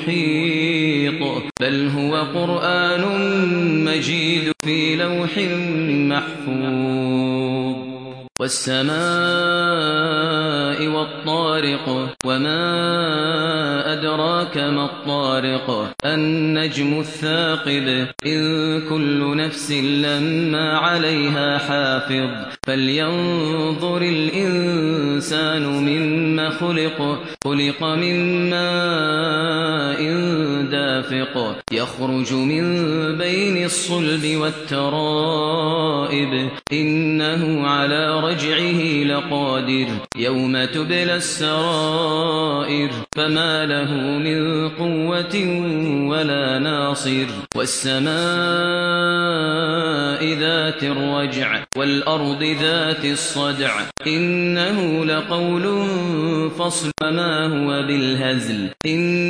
محيط بل هو قرآن مجيد في لوح محفوظ. والسماء والطارق وما أدراك ما الطارق. النجم الثاقب إن كل نفس لما عليها حافظ. فلينظر الإنسان مما خلق خلق من ماء دافق يخرج من بين الصلب والترائب. إنه على رجعه لقادر يوم تبلى السرائر. فما له من قوة ولا ناصر. والسماء ذات الرجع والأرض ذات الصدع. إنه لقول فصل ما هو بالهزل.